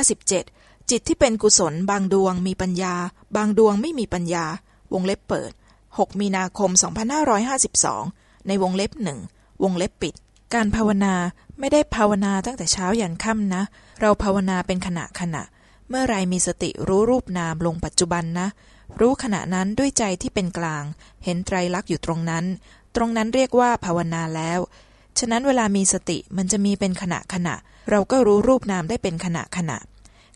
57จิตที่เป็นกุศลบางดวงมีปัญญา บางดวงไม่มีปัญญา วงเล็บเปิด 6 มีนาคม 2552 ในวงเล็บหนึ่งวงเล็บปิด การภาวนาไม่ได้ภาวนาตั้งแต่เช้ายันค่ำนะ เราภาวนาเป็นขณะขณะ เมื่อไรมีสติรู้รูปนามลงปัจจุบันนะ รู้ขณะนั้นด้วยใจที่เป็นกลาง เห็นไตรลักษณ์อยู่ตรงนั้น ตรงนั้นเรียกว่าภาวนาแล้ว ฉะนั้นเวลามีสติมันจะมีเป็นขณะขณะ เราก็รู้รูปนามได้เป็นขณะขณะ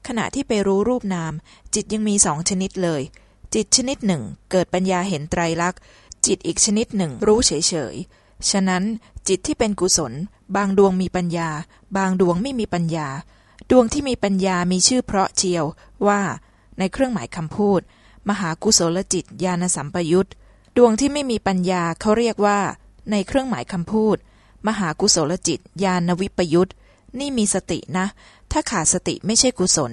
ขณะที่ไปรู้รูปนาม จิตยังมีสองชนิดเลย จิตชนิดหนึ่ง เกิดปัญญาเห็นไตรลักษณ์ จิตอีกชนิดหนึ่ง รู้เฉยๆ ฉะนั้นจิตที่เป็นกุศล บางดวงมีปัญญา บางดวงไม่มีปัญญา ดวงที่มีปัญญามีชื่อเพราะเจียวว่า ในเครื่องหมายคำพูด มหากุศลจิตญาณสัมปยุตดวงที่ไม่มีปัญญาเขาเรียกว่า ในเครื่องหมายคำพูด มหากุศลจิตญาณวิปยุตนี่มีสตินะ ถ้าขาดสติไม่ใช่กุศล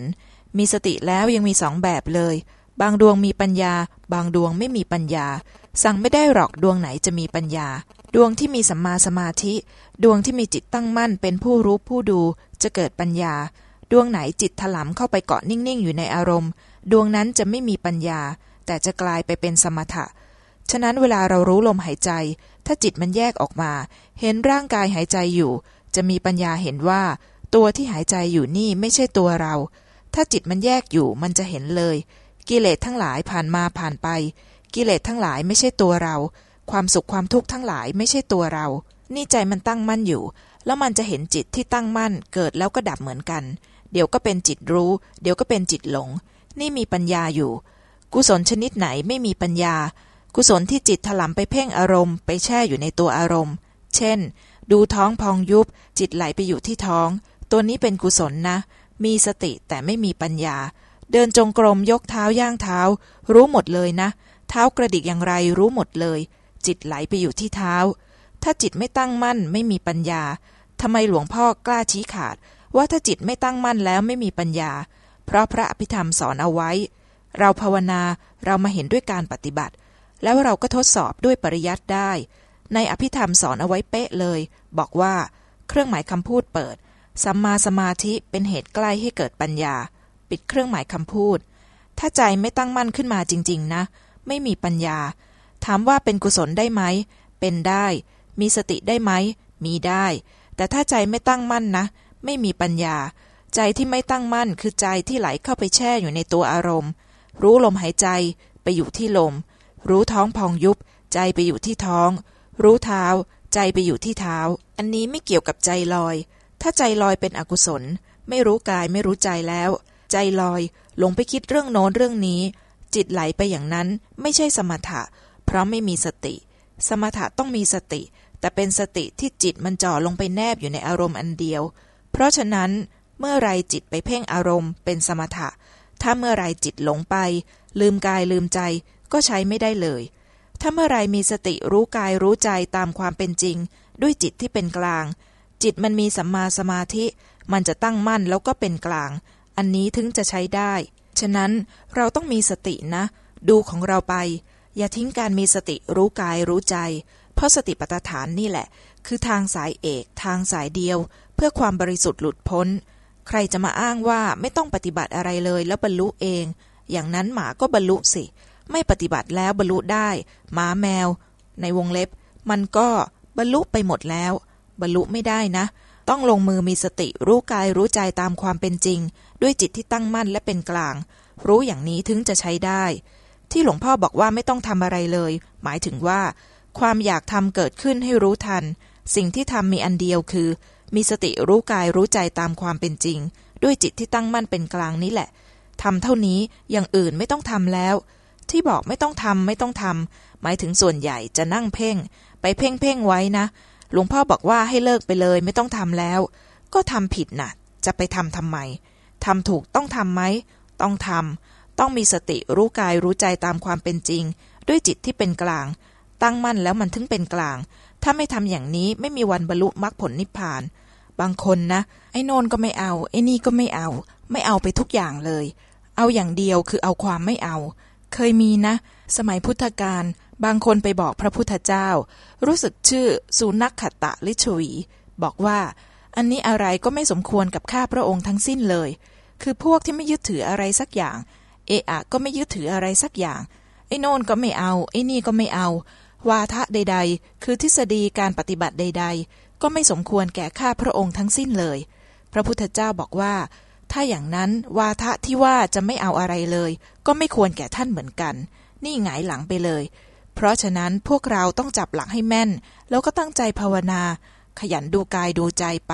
มีสติแล้วยังมีสองแบบเลย บางดวงมีปัญญา บางดวงไม่มีปัญญา สั่งไม่ได้หรอกดวงไหนจะมีปัญญา ดวงที่มีสัมมาสมาธิ ดวงที่มีจิตตั้งมั่นเป็นผู้รู้ผู้ดู จะเกิดปัญญา ดวงไหนจิตถลำเข้าไปเกาะนิ่งๆ อยู่ในอารมณ์ ดวงนั้นจะไม่มีปัญญา แต่จะกลายไปเป็นสมถะฉะนั้นเวลาเรารู้ลมหายใจ ถ้าจิตมันแยกออกมา เห็นร่างกายหายใจอยู่ จะมีปัญญาเห็นว่า ตัวที่หายใจอยู่นี่ไม่ใช่ตัวเรา ถ้าจิตมันแยกอยู่มันจะเห็นเลย กิเลสทั้งหลายผ่านมาผ่านไป กิเลสทั้งหลายไม่ใช่ตัวเรา ความสุขความทุกข์ทั้งหลายไม่ใช่ตัวเรา นี่ใจมันตั้งมั่นอยู่ แล้วมันจะเห็นจิตที่ตั้งมั่น เกิดแล้วก็ดับเหมือนกัน เดี๋ยวก็เป็นจิตรู้ เดี๋ยวก็เป็นจิตหลง นี่มีปัญญาอยู่ กุศลชนิดไหนไม่มีปัญญา กุศลที่จิตถลำไปเพ่งอารมณ์ ไปแช่อยู่ในตัวอารมณ์ เช่น ดูท้องพองยุบ จิตไหลไปอยู่ที่ท้อง ตัวนี้เป็นกุศลนะ มีสติแต่ไม่มีปัญญา เดินจงกรมยกเท้าย่างเท้า รู้หมดเลยนะ เท้ากระดิกอย่างไรรู้หมดเลย จิตไหลไปอยู่ที่เท้า ถ้าจิตไม่ตั้งมั่นไม่มีปัญญาทำไมหลวงพ่อกล้าชี้ขาด ว่าถ้าจิตไม่ตั้งมั่นแล้วไม่มีปัญญา เพราะพระอภิธรรมสอนเอาไว้ เราภาวนาเรามาเห็นด้วยการปฏิบัติ แล้วเราก็ทดสอบด้วยปริยัติได้ ในอภิธรรมสอนเอาไว้เป๊ะเลย บอกว่า เครื่องหมายคำพูดเปิด สัมมาสมาธิเป็นเหตุใกล้ให้เกิดปัญญา ปิดเครื่องหมายคำพูด ถ้าใจไม่ตั้งมั่นขึ้นมาจริง ๆ นะ ไม่มีปัญญา ถามว่าเป็นกุศลได้ไหม เป็นได้ มีสติได้ไหม มีได้ แต่ถ้าใจไม่ตั้งมั่นนะ ไม่มีปัญญา ใจที่ไม่ตั้งมั่นคือใจที่ไหลเข้าไปแช่อยู่ในตัวอารมณ์ รู้ลมหายใจไปอยู่ที่ลม รู้ท้องพองยุบ ใจไปอยู่ที่ท้อง รู้เท้า ใจไปอยู่ที่เท้า อันนี้ไม่เกี่ยวกับใจลอย ถ้าใจลอยเป็นอกุศล ไม่รู้กายไม่รู้ใจแล้ว ใจลอยหลงไปคิดเรื่องโน้นเรื่องนี้ จิตไหลไปอย่างนั้นไม่ใช่สมถะ เพราะไม่มีสติ สมถะต้องมีสติ แต่เป็นสติที่จิตมันจ่อลงไปแนบอยู่ในอารมณ์อันเดียว เพราะฉะนั้นเมื่อไรจิตไปเพ่งอารมณ์เป็นสมถะ ถ้าเมื่อไรจิตหลงไป ลืมกายลืมใจก็ใช้ไม่ได้เลย ถ้าเมื่อไรมีสติรู้กายรู้ใจตามความเป็นจริง ด้วยจิตที่เป็นกลาง จิตมันมีสัมมาสมาธิ มันจะตั้งมั่นแล้วก็เป็นกลาง อันนี้ถึงจะใช้ได้ ฉะนั้นเราต้องมีสตินะ ดูของเราไป อย่าทิ้งการมีสติรู้กายรู้ใจ เพราะสติปัฏฐานนี่แหละ คือทางสายเอก ทางสายเดียว เพื่อความบริสุทธิ์หลุดพ้น ใครจะมาอ้างว่าไม่ต้องปฏิบัติอะไรเลยแล้วบรรลุเอง อย่างนั้นหมาก็บรรลุสิ ไม่ปฏิบัติแล้วบรรลุได้ หมาแมว ในวงเล็บ มันก็บรรลุไปหมดแล้ว บรรลุไม่ได้นะ ต้องลงมือมีสติรู้กายรู้ใจตามความเป็นจริง ด้วยจิตที่ตั้งมั่นและเป็นกลาง รู้อย่างนี้ถึงจะใช้ได้ ที่หลวงพ่อบอกว่าไม่ต้องทำอะไรเลย หมายถึงว่า ความอยากทำเกิดขึ้นให้รู้ทัน สิ่งที่ทำมีอันเดียวคือ มีสติรู้กายรู้ใจตามความเป็นจริง ด้วยจิตที่ตั้งมั่นเป็นกลางนี่แหละทำเท่านี้อย่างอื่นไม่ต้องทำแล้ว ที่บอกไม่ต้องทำไม่ต้องทำหมายถึงส่วนใหญ่จะนั่งเพ่ง ไปเพ่งเพ่งไว้นะ หลวงพ่อบอกว่าให้เลิกไปเลยไม่ต้องทำแล้ว ก็ทำผิดนะ่ะ จะไปทำทำไมทำถูกต้องทำไหม ต้องทำต้องมีสติรู้กายรู้ใจตามความเป็นจริง ด้วยจิตที่เป็นกลาง ตั้งมั่นแล้วมันถึงเป็นกลาง ถ้าไม่ทำอย่างนี้ไม่มีวันบรรลุมรรคผลนิพพาน บางคนนะ ไอ้โนนก็ไม่เอา ไอ้นี่ก็ไม่เอา ไม่เอาไปทุกอย่างเลย เอาอย่างเดียวคือเอาความไม่เอา เคยมีนะ สมัยพุทธกาลบางคนไปบอกพระพุทธเจ้า รู้สึกชื่อสุนักขตะลิชวี บอกว่า อันนี้อะไรก็ไม่สมควรกับข้าพระองค์ทั้งสิ้นเลย คือพวกที่ไม่ยึดถืออะไรสักอย่าง เอะอะก็ไม่ยึดถืออะไรสักอย่าง ไอ้โน่นก็ไม่เอา ไอ้นี่ก็ไม่เอา วาทะใด ๆ คือทฤษฎีการปฏิบัติใด ๆ ก็ไม่สมควรแก่ข้าพระองค์ทั้งสิ้นเลย พระพุทธเจ้าบอกว่า ถ้าอย่างนั้นวาทะที่ว่าจะไม่เอาอะไรเลย ก็ไม่ควรแก่ท่านเหมือนกัน นี่หงายหลังไปเลย เพราะฉะนั้นพวกเราต้องจับหลักให้แม่น แล้วก็ตั้งใจภาวนา ขยันดูกายดูใจไป